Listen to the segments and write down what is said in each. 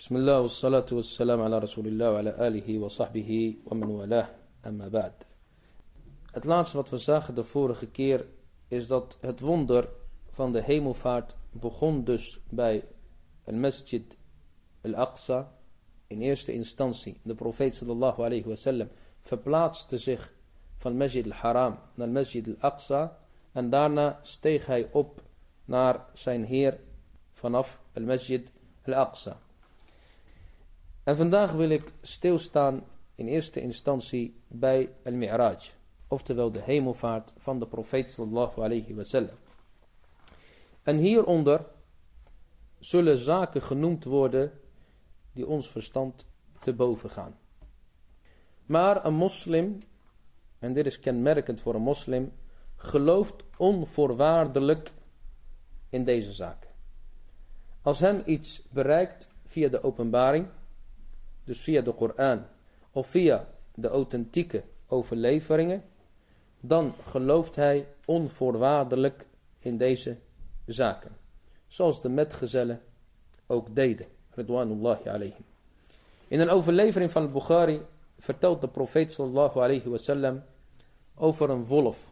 بسم الله والصلاة والسلام على رسول الله وعلى آله وصحبه ومن والاه أما بعد Het laatste wat we zagen de vorige keer is dat het wonder van de hemelvaart begon dus bij el masjid al-Aqsa in eerste instantie. De profeet sallallahu alayhi wa sallam verplaatste zich van masjid al-Haram naar masjid al-Aqsa en daarna steeg hij op naar zijn heer vanaf el masjid al-Aqsa. En vandaag wil ik stilstaan in eerste instantie bij al-Mi'raj, oftewel de hemelvaart van de profeet sallallahu alayhi wa sallam. En hieronder zullen zaken genoemd worden die ons verstand te boven gaan. Maar een moslim, en dit is kenmerkend voor een moslim, gelooft onvoorwaardelijk in deze zaken. Als hem iets bereikt via de openbaring, dus via de Koran of via de authentieke overleveringen, dan gelooft hij onvoorwaardelijk in deze zaken. Zoals de metgezellen ook deden. Ridwanullahi alayhim. In een overlevering van Bukhari vertelt de profeet sallallahu alayhi wasallam over een wolf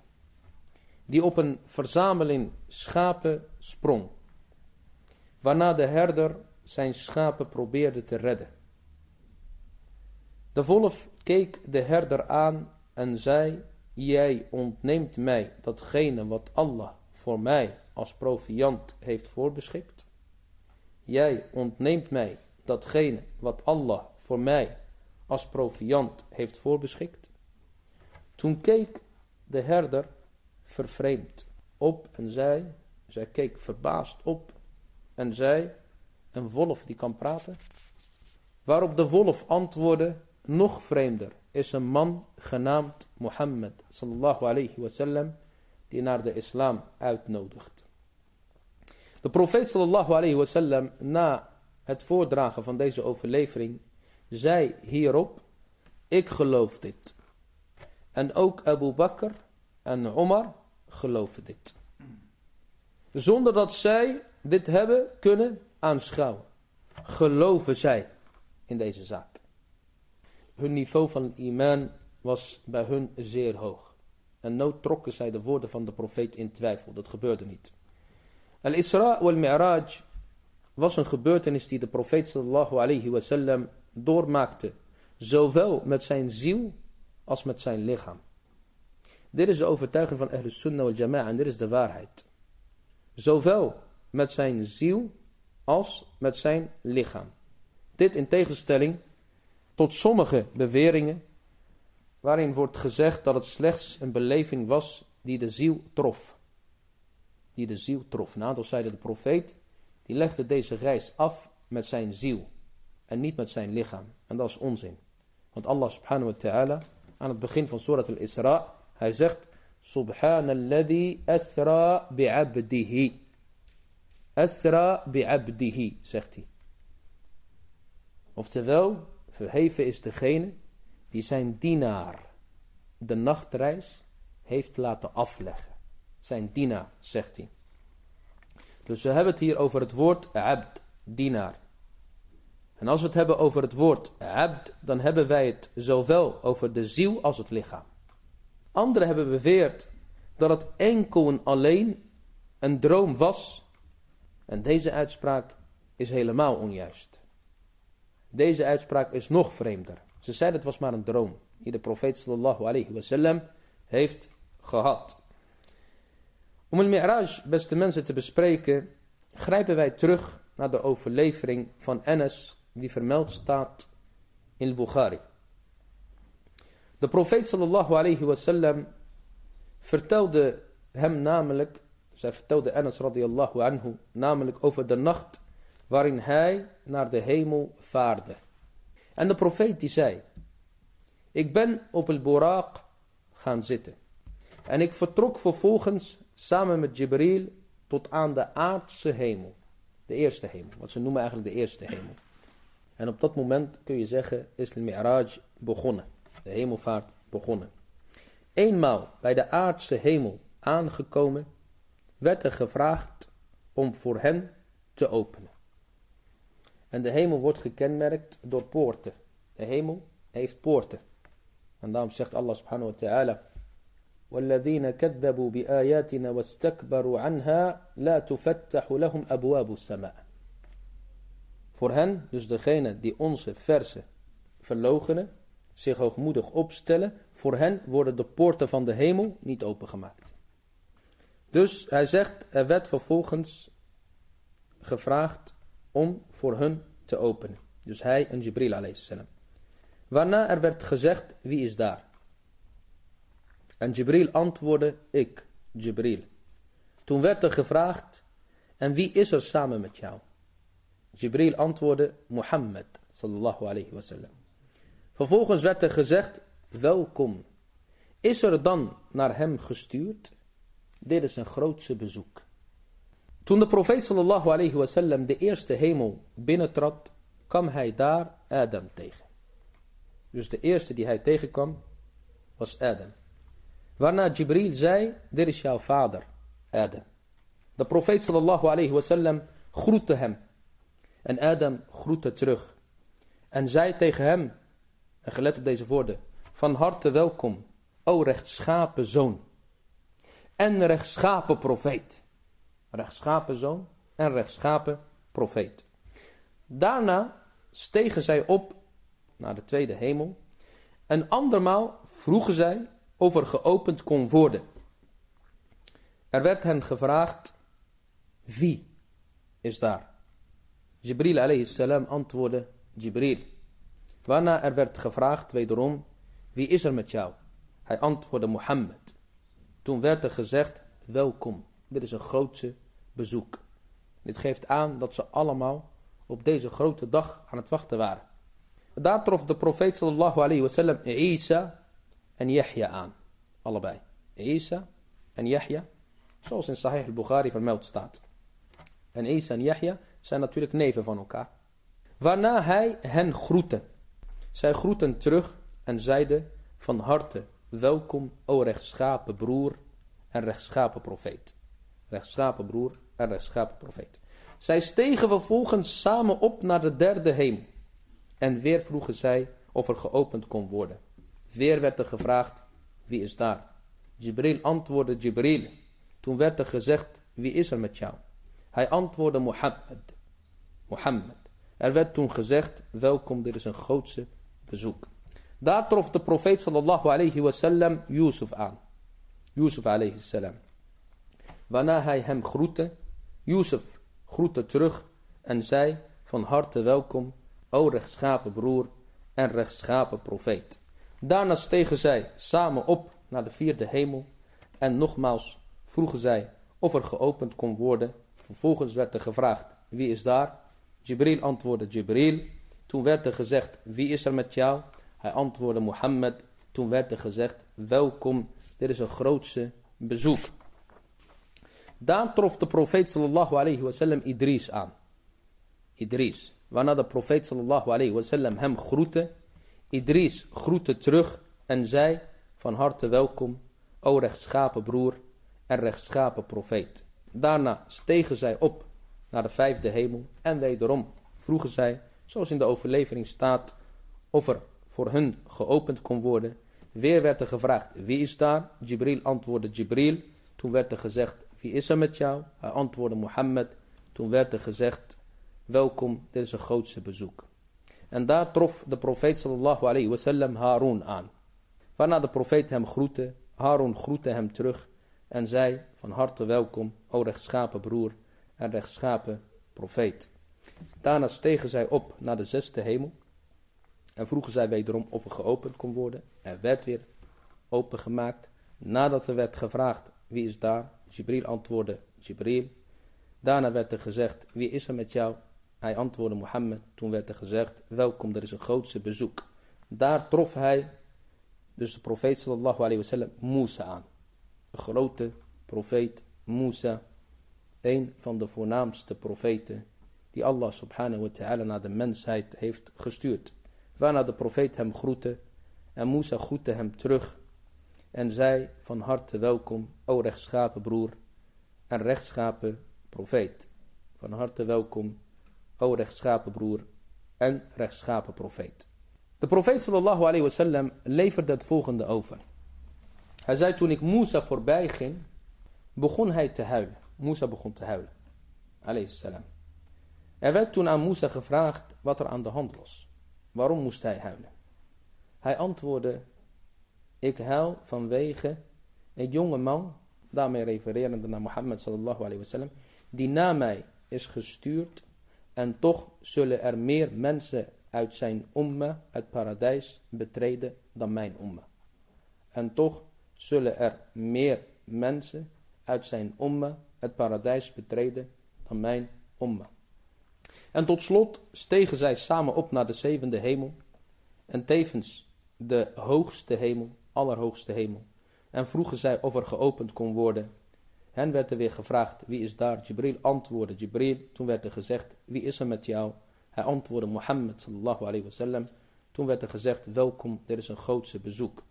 die op een verzameling schapen sprong. Waarna de herder zijn schapen probeerde te redden. De wolf keek de herder aan en zei, jij ontneemt mij datgene wat Allah voor mij als proviant heeft voorbeschikt. Jij ontneemt mij datgene wat Allah voor mij als proviant heeft voorbeschikt. Toen keek de herder vervreemd op en zei, zij keek verbaasd op en zei, een wolf die kan praten? Waarop de wolf antwoordde, nog vreemder is een man genaamd Mohammed sallallahu alayhi wasallam die naar de islam uitnodigt. De profeet sallallahu alayhi wasallam na het voordragen van deze overlevering zei hierop, ik geloof dit. En ook Abu Bakr en Omar geloven dit. Zonder dat zij dit hebben kunnen aanschouwen. Geloven zij in deze zaak. Hun niveau van iman was bij hun zeer hoog. En nooit trokken zij de woorden van de profeet in twijfel. Dat gebeurde niet. Al-Isra wal-Mi'raj was een gebeurtenis die de profeet sallallahu alayhi doormaakte. Zowel met zijn ziel als met zijn lichaam. Dit is de overtuiging van Ahlus Sunnah wal Jama'a en dit is de waarheid. Zowel met zijn ziel als met zijn lichaam. Dit in tegenstelling tot sommige beweringen waarin wordt gezegd dat het slechts een beleving was die de ziel trof. Die de ziel trof. Een aantal zeiden de profeet, die legde deze reis af met zijn ziel en niet met zijn lichaam. En dat is onzin. Want Allah subhanahu wa ta'ala aan het begin van surat al-Isra, hij zegt, Subhanalladhi asra bi'abdihi. Asra bi'abdihi, zegt hij. Oftewel, verheven is degene die zijn dienaar de nachtreis heeft laten afleggen. Zijn dienaar, zegt hij. Dus we hebben het hier over het woord abd, dienaar. En als we het hebben over het woord abd, dan hebben wij het zowel over de ziel als het lichaam. Anderen hebben beweerd dat het enkel en alleen een droom was. En deze uitspraak is helemaal onjuist. Deze uitspraak is nog vreemder. Ze zeiden het was maar een droom die de profeet sallallahu alayhi wasallam heeft gehad. Om een mi'raj, beste mensen, te bespreken, grijpen wij terug naar de overlevering van Enes, die vermeld staat in Bukhari. De profeet sallallahu alayhi wasallam vertelde hem namelijk, zij vertelde Enes radiyallahu anhu, namelijk over de nacht waarin hij naar de hemel vaarde. En de profeet die zei, ik ben op het Buraq gaan zitten. En ik vertrok vervolgens samen met Jibril tot aan de aardse hemel. De eerste hemel, wat ze noemen eigenlijk de eerste hemel. En op dat moment kun je zeggen, is de Mi'raj begonnen. De hemelvaart begonnen. Eenmaal bij de aardse hemel aangekomen, werd er gevraagd om voor hen te openen. En de hemel wordt gekenmerkt door poorten. De hemel heeft poorten. En daarom zegt Allah subhanahu wa ta'ala. والذين كذبوا بآياتنا واستكبروا عنها لا تفتح لهم أبواب السماء. Voor hen, dus degene die onze versen verlogenen, zich hoogmoedig opstellen, voor hen worden de poorten van de hemel niet opengemaakt. Dus hij zegt, er werd vervolgens gevraagd om voor hun te openen. Dus hij en Jibril a.s. Waarna er werd gezegd, wie is daar? En Jibril antwoordde, ik, Jibril. Toen werd er gevraagd, en wie is er samen met jou? Jibril antwoordde, Mohammed, sallallahu alayhi wasallam. Vervolgens werd er gezegd, welkom. Is er dan naar hem gestuurd? Dit is een grootse bezoek. Toen de profeet sallallahu alayhi wasallam de eerste hemel binnentrad, kwam hij daar Adam tegen. Dus de eerste die hij tegenkwam, was Adam. Waarna Jibril zei, dit is jouw vader, Adam. De profeet sallallahu alayhi wasallam groette hem. En Adam groette terug. En zei tegen hem, en gelet op deze woorden, van harte welkom, o rechtschapen zoon. En rechtschapen profeet. Rechtschapen zoon en rechtschapen profeet. Daarna stegen zij op naar de tweede hemel. En andermaal vroegen zij of er geopend kon worden. Er werd hen gevraagd, wie is daar? Jibril alayhi salam antwoordde, Jibril. Waarna er werd gevraagd wederom, wie is er met jou? Hij antwoordde Mohammed. Toen werd er gezegd, welkom, dit is een grootse bezoek. Dit geeft aan dat ze allemaal op deze grote dag aan het wachten waren. Daar trof de profeet sallallahu alayhi wasallam Isa en Yahya aan. Allebei. Isa en Yahya. Zoals in Sahih al-Bukhari vermeld staat. En Isa en Yahya zijn natuurlijk neven van elkaar. Waarna hij hen groette. Zij groeten terug en zeiden van harte welkom o rechtschapen broer en rechtschapen profeet. Rechtschapen broer en rechtschapen profeet. Zij stegen vervolgens samen op naar de derde hemel. En weer vroegen zij of er geopend kon worden. Weer werd er gevraagd, wie is daar? Jibril antwoordde Jibril. Toen werd er gezegd, wie is er met jou? Hij antwoordde Mohammed. Mohammed. Er werd toen gezegd, welkom, dit is een grootse bezoek. Daar trof de profeet sallallahu alayhi wasallam Yusuf aan. Yusuf alayhi salam. Waarna hij hem groette, Yusuf groette terug en zei van harte welkom, o rechtschapen broer en rechtschapen profeet. Daarna stegen zij samen op naar de vierde hemel en nogmaals vroegen zij of er geopend kon worden. Vervolgens werd er gevraagd, wie is daar? Jibril antwoordde Jibril. Toen werd er gezegd, wie is er met jou? Hij antwoordde Mohammed. Toen werd er gezegd, welkom, dit is een grootse bezoek. Daar trof de profeet sallallahu alayhi wasallam Idris aan. Idris. Waarna de profeet sallallahu alayhi wasallam hem groette. Idris groette terug en zei van harte welkom, o rechtschapen broer en rechtschapen profeet. Daarna stegen zij op naar de vijfde hemel en wederom vroegen zij, zoals in de overlevering staat, of er voor hun geopend kon worden. Weer werd er gevraagd, wie is daar? Jibril antwoordde Jibril. Toen werd er gezegd, wie is er met jou? Hij antwoordde Mohammed. Toen werd er gezegd, welkom, dit is een grootste bezoek. En daar trof de profeet sallallahu alayhi wasallam Harun aan. Waarna de profeet hem groette, Harun groette hem terug en zei van harte welkom, o rechtschapen broer en rechtschapen profeet. Daarna stegen zij op naar de zesde hemel en vroegen zij wederom of er geopend kon worden. Er werd weer opengemaakt. Nadat er werd gevraagd wie is daar, Jibril antwoordde Jibril. Daarna werd er gezegd wie is er met jou? Hij antwoordde Mohammed. Toen werd er gezegd welkom, er is een grootste bezoek. Daar trof hij, dus de profeet sallallahu alayhi wasallam, Musa aan. De grote profeet Musa, een van de voornaamste profeten die Allah subhanahu wa ta'ala naar de mensheid heeft gestuurd. Waarna de profeet hem groette en Musa groette hem terug en zei van harte welkom, o rechtschapen broer en rechtschapen profeet. Van harte welkom, o rechtschapen broer en rechtschapen profeet. De profeet sallallahu alayhi wasallam leverde het volgende over. Hij zei toen ik Musa voorbij ging, begon hij te huilen. Musa begon te huilen. Alayhi salam. Er werd toen aan Musa gevraagd wat er aan de hand was. Waarom moest hij huilen? Hij antwoordde, ik huil vanwege een jonge man, daarmee refererende naar Mohammed sallallahu alayhi wasallam, die na mij is gestuurd en toch zullen er meer mensen uit zijn umma, het paradijs, betreden dan mijn umma. En toch zullen er meer mensen uit zijn umma, het paradijs, betreden dan mijn umma. En tot slot stegen zij samen op naar de zevende hemel en tevens de hoogste hemel, allerhoogste hemel. En vroegen zij of er geopend kon worden. Hen werd er weer gevraagd, wie is daar? Jibril antwoordde, Jibril. Toen werd er gezegd, wie is er met jou? Hij antwoordde, Mohammed sallallahu alayhi wasallam. Toen werd er gezegd, welkom, er is een grootse bezoek.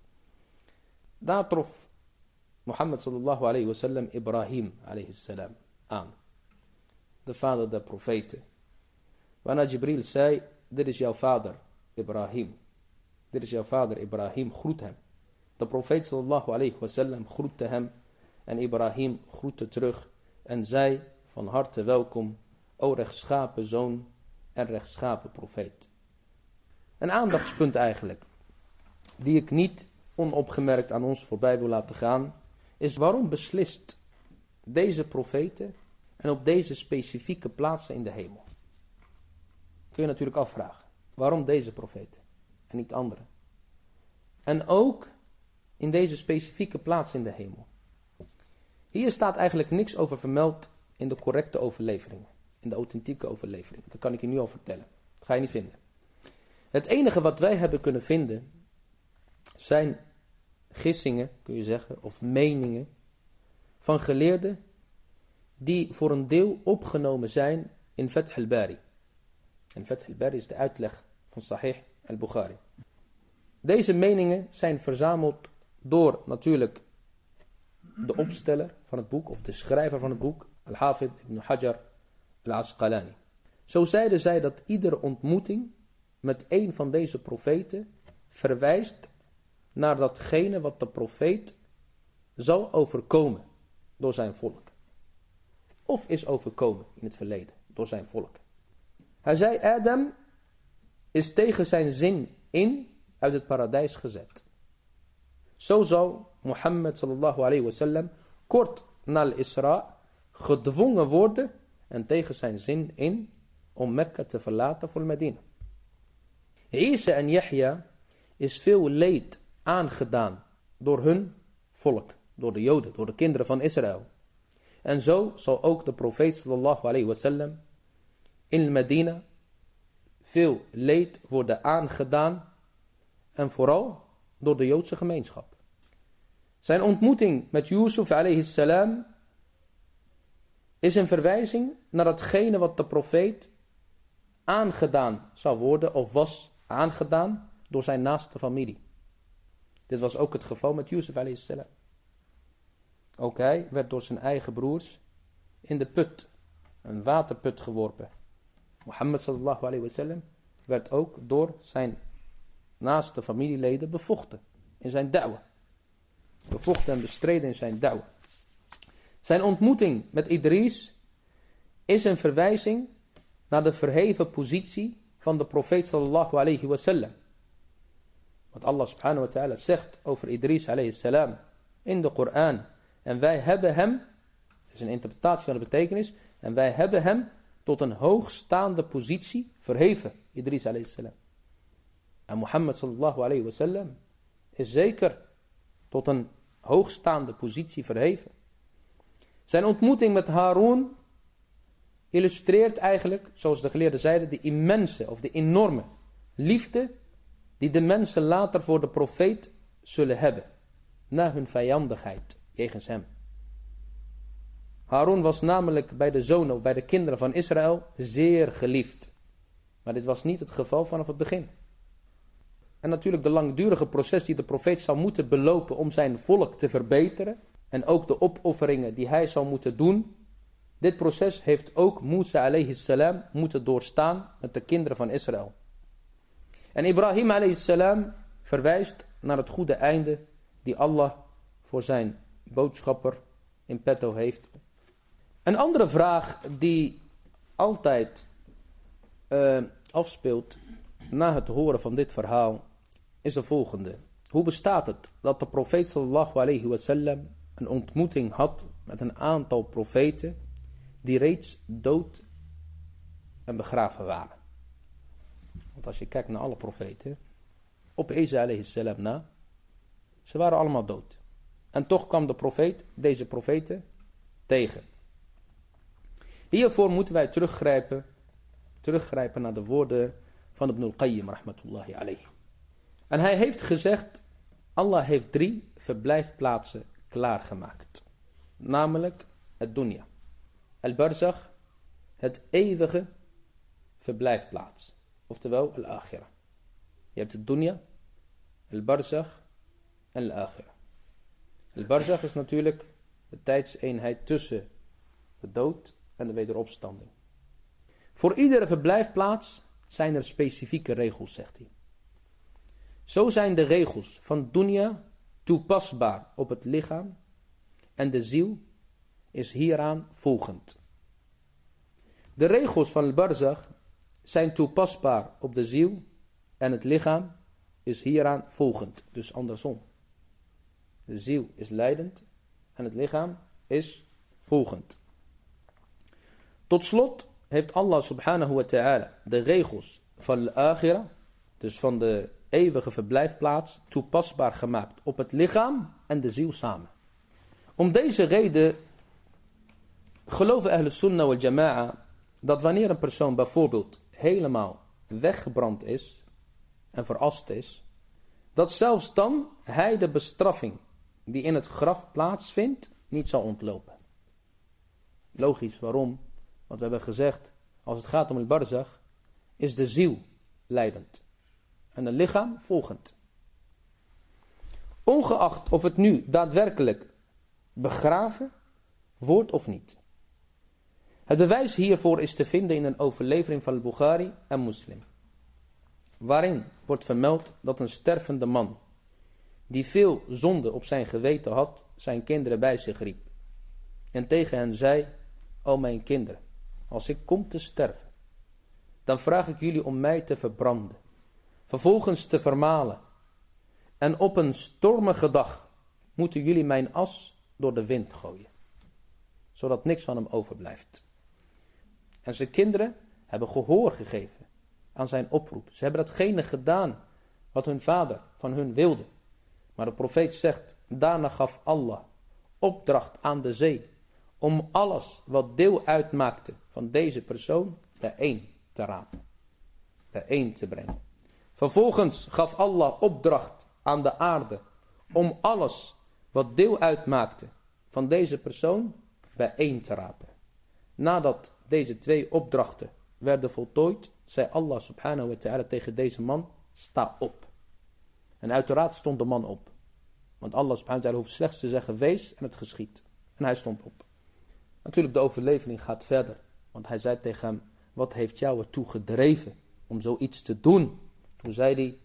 Daar trof Mohammed sallallahu alayhi wasallam Ibrahim alayhi salam aan. De vader der profeten. Waarna Jibril zei, dit is jouw vader Ibrahim. Dit is jouw vader Ibrahim, groet hem. De profeet sallallahu alayhi wasallam groette hem en Ibrahim groette terug en zei van harte welkom, o rechtschapen zoon en rechtschapen profeet. Een aandachtspunt eigenlijk, die ik niet onopgemerkt aan ons voorbij wil laten gaan, is waarom beslist deze profeten en op deze specifieke plaatsen in de hemel. Kun je natuurlijk afvragen, waarom deze profeten en niet andere? En ook in deze specifieke plaats in de hemel. Hier staat eigenlijk niks over vermeld in de correcte overleveringen. In de authentieke overleveringen. Dat kan ik je nu al vertellen. Dat ga je niet vinden. Het enige wat wij hebben kunnen vinden zijn gissingen, kun je zeggen, of meningen van geleerden die voor een deel opgenomen zijn in Fath al-Bari. En Fath al-Bari is de uitleg van Sahih al-Bukhari. Deze meningen zijn verzameld door natuurlijk de opsteller van het boek, of de schrijver van het boek, Al-Hafid ibn Hajar al-Asqalani. Zo zeiden zij dat iedere ontmoeting met een van deze profeten verwijst naar datgene wat de profeet zal overkomen door zijn volk. Of is overkomen in het verleden door zijn volk. Hij zei, Adam is tegen zijn zin in uit het paradijs gezet. Zo zou Mohammed sallallahu alayhi wasallam kort na al-Isra gedwongen worden en tegen zijn zin in om Mekka te verlaten voor Medina. Isa en Yahya is veel leed aangedaan door hun volk, door de Joden, door de kinderen van Israël. En zo zal ook de profeet sallallahu alayhi wasallam in Medina veel leed worden aangedaan en vooral door de Joodse gemeenschap. Zijn ontmoeting met Yusuf alayhi salam is een verwijzing naar datgene wat de profeet aangedaan zou worden of was aangedaan door zijn naaste familie. Dit was ook het geval met Yusuf alayhi salam. Ook hij werd door zijn eigen broers in de put, een waterput geworpen. Mohammed sallallahu alayhi wasallam werd ook door zijn naaste familieleden bevochten in zijn da'wa. Bevochten en bestreden in zijn da'wa. Zijn ontmoeting met Idris is een verwijzing naar de verheven positie van de profeet sallallahu alayhi wasallam. Wat Allah subhanahu wa ta'ala zegt over Idris alayhi salam in de Koran. En wij hebben hem, dat is een interpretatie van de betekenis, en wij hebben hem tot een hoogstaande positie verheven, Idris alayhi salam. En Mohammed sallallahu alayhi wasallam is zeker tot een hoogstaande positie verheven. Zijn ontmoeting met Harun illustreert eigenlijk, zoals de geleerden zeiden, de immense of de enorme liefde die de mensen later voor de profeet zullen hebben, na hun vijandigheid jegens hem. Harun was namelijk bij de zonen of bij de kinderen van Israël zeer geliefd. Maar dit was niet het geval vanaf het begin. En natuurlijk de langdurige proces die de profeet zou moeten belopen om zijn volk te verbeteren. En ook de opofferingen die hij zou moeten doen Dit proces heeft ook Musa alayhi salam moeten doorstaan met de kinderen van Israël. En Ibrahim alayhi salam verwijst naar het goede einde die Allah voor zijn boodschapper in petto heeft. Een andere vraag die altijd uh, afspeelt na het horen van dit verhaal is de volgende. Hoe bestaat het dat de profeet sallallahu alayhi een ontmoeting had met een aantal profeten die reeds dood en begraven waren? Want als je kijkt naar alle profeten, op Isa alayhi salam na, ze waren allemaal dood. En toch kwam de profeet deze profeten tegen. Hiervoor moeten wij teruggrijpen, teruggrijpen naar de woorden van Ibn al-Qayyim rahmatullahi alayhi. En hij heeft gezegd, Allah heeft drie verblijfplaatsen klaargemaakt. Namelijk het dunya, al-barzakh, het eeuwige verblijfplaats. Oftewel al-akhirah. Je hebt het dunya, al-barzakh en al-akhirah. Al-barzakh is natuurlijk de tijdseenheid tussen de dood en de wederopstanding. Voor iedere verblijfplaats zijn er specifieke regels, zegt hij. Zo zijn de regels van dunya toepasbaar op het lichaam en de ziel is hieraan volgend. De regels van al-barzakh zijn toepasbaar op de ziel en het lichaam is hieraan volgend, dus andersom. De ziel is leidend en het lichaam is volgend. Tot slot heeft Allah subhanahu wa ta'ala de regels van de akhira, dus van de eeuwige verblijfplaats, toepasbaar gemaakt op het lichaam en de ziel samen. Om deze reden geloven Ahl Sunnah wal Jama'a dat wanneer een persoon bijvoorbeeld helemaal weggebrand is en verast is, dat zelfs dan hij de bestraffing die in het graf plaatsvindt niet zal ontlopen. Logisch, waarom? Want we hebben gezegd, als het gaat om het barzach, is de ziel leidend. En het lichaam volgend. Ongeacht of het nu daadwerkelijk begraven wordt of niet. Het bewijs hiervoor is te vinden in een overlevering van Bukhari en Muslim. Waarin wordt vermeld dat een stervende man, die veel zonde op zijn geweten had, zijn kinderen bij zich riep. En tegen hen zei, o mijn kinderen, als ik kom te sterven, dan vraag ik jullie om mij te verbranden, vervolgens te vermalen. En op een stormige dag moeten jullie mijn as door de wind gooien, zodat niks van hem overblijft. En zijn kinderen hebben gehoor gegeven aan zijn oproep. Ze hebben datgene gedaan wat hun vader van hun wilde. Maar de profeet zegt, daarna gaf Allah opdracht aan de zee om alles wat deel uitmaakte van deze persoon bijeen te rapen. Bijeen te brengen. Vervolgens gaf Allah opdracht aan de aarde om alles wat deel uitmaakte van deze persoon bijeen te rapen. Nadat deze twee opdrachten werden voltooid, zei Allah subhanahu wa ta'ala tegen deze man, sta op. En uiteraard stond de man op. Want Allah subhanahu wa ta'ala hoeft slechts te zeggen, wees en het geschiet. En hij stond op. Natuurlijk, de overlevering gaat verder. Want hij zei tegen hem, wat heeft jou ertoe gedreven om zoiets te doen? Toen zei hij,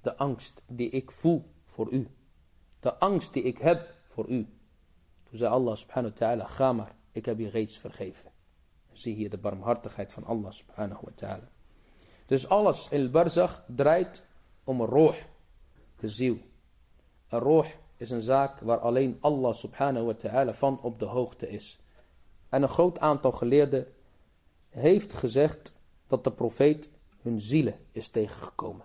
de angst die ik voel voor u. De angst die ik heb voor u. Toen zei Allah subhanahu wa ta'ala, ga maar, ik heb je reeds vergeven. Zie hier de barmhartigheid van Allah subhanahu wa ta'ala. Dus alles in barzakh draait om een roh, de ziel. Een roh is een zaak waar alleen Allah subhanahu wa ta'ala van op de hoogte is. En een groot aantal geleerden heeft gezegd dat de profeet hun zielen is tegengekomen.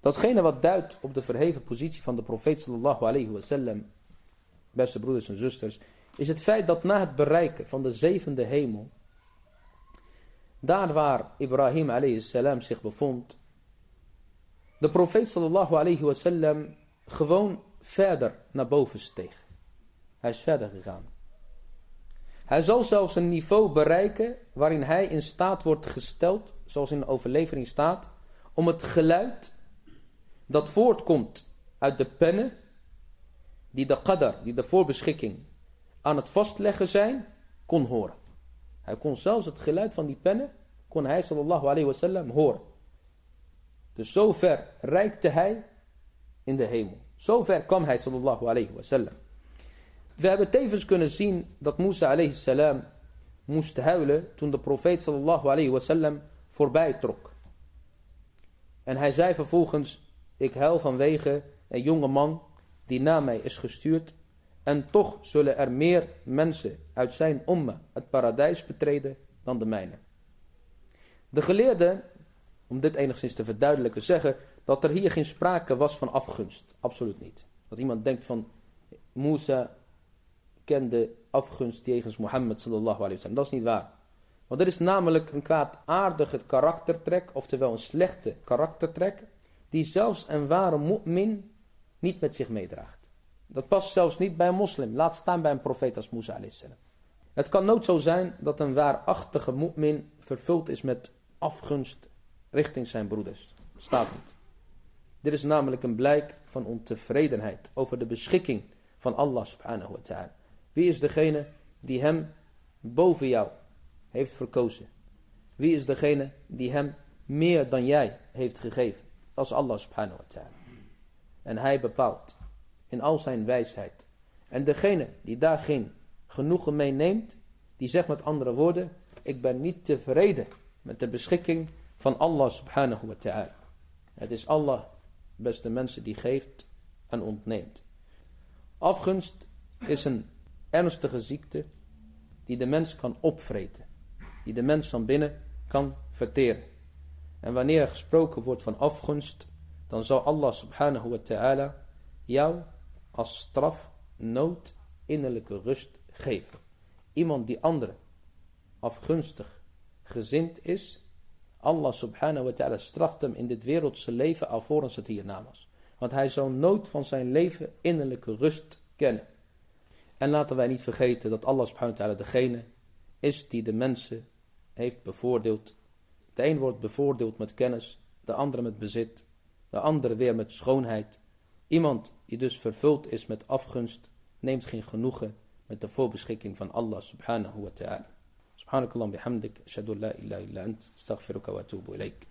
Datgene wat duidt op de verheven positie van de profeet sallallahu alayhi wasallam, beste broeders en zusters, is het feit dat na het bereiken van de zevende hemel, daar waar Ibrahim alayhi salam zich bevond, de profeet sallallahu alayhi wasallam gewoon verder naar boven steeg. Hij is verder gegaan. Hij zal zelfs een niveau bereiken waarin hij in staat wordt gesteld, zoals in de overlevering staat, om het geluid dat voortkomt uit de pennen, die de qadar, die de voorbeschikking aan het vastleggen zijn, kon horen. Hij kon zelfs het geluid van die pennen, kon hij sallallahu alayhi wasallam horen. Dus zo ver reikte hij in de hemel. Zo ver kwam hij sallallahu alayhi wasallam. We hebben tevens kunnen zien dat Musa alayhi salam moest huilen toen de profeet sallallahu alayhi wasallam voorbij trok. En hij zei vervolgens, ik huil vanwege een jonge man die na mij is gestuurd. En toch zullen er meer mensen uit zijn omma het paradijs betreden dan de mijne. De geleerden, om dit enigszins te verduidelijken, zeggen dat er hier geen sprake was van afgunst. Absoluut niet. Dat iemand denkt van Musa kende afgunst tegen Mohammed sallallahu alayhi wasallam. Dat is niet waar. Want er is namelijk een kwaadaardige karaktertrek, oftewel een slechte karaktertrek, die zelfs een ware mu'min niet met zich meedraagt. Dat past zelfs niet bij een moslim, laat staan bij een profeet als Musa salam. Het kan nooit zo zijn dat een waarachtige mu'min vervuld is met afgunst richting zijn broeders. Staat niet. Dit is namelijk een blijk van ontevredenheid over de beschikking van Allah subhanahu wa ta'ala. Wie is degene die hem boven jou heeft verkozen? Wie is degene die hem meer dan jij heeft gegeven? Als Allah subhanahu wa ta'ala. En hij bepaalt in al zijn wijsheid. En degene die daar geen genoegen mee neemt, die zegt met andere woorden, ik ben niet tevreden met de beschikking van Allah subhanahu wa ta'ala. Het is Allah, beste mensen, die geeft en ontneemt. Afgunst is een ernstige ziekte die de mens kan opvreten. Die de mens van binnen kan verteren. En wanneer er gesproken wordt van afgunst, dan zal Allah subhanahu wa ta'ala jou als straf nood innerlijke rust geven. Iemand die anderen afgunstig gezind is, Allah subhanahu wa ta'ala straft hem in dit wereldse leven alvorens het hierna was. Want hij zal nooit van zijn leven innerlijke rust kennen. En laten wij niet vergeten dat Allah subhanahu wa ta'ala degene is die de mensen heeft bevoordeeld. De een wordt bevoordeeld met kennis, de andere met bezit, de andere weer met schoonheid. Iemand die dus vervuld is met afgunst, neemt geen genoegen met de voorbeschikking van Allah subhanahu wa ta'ala. Subhanakallah bihamdik, ashadu la ilaha illa ant, astaghfiruka wa atubu ilaik.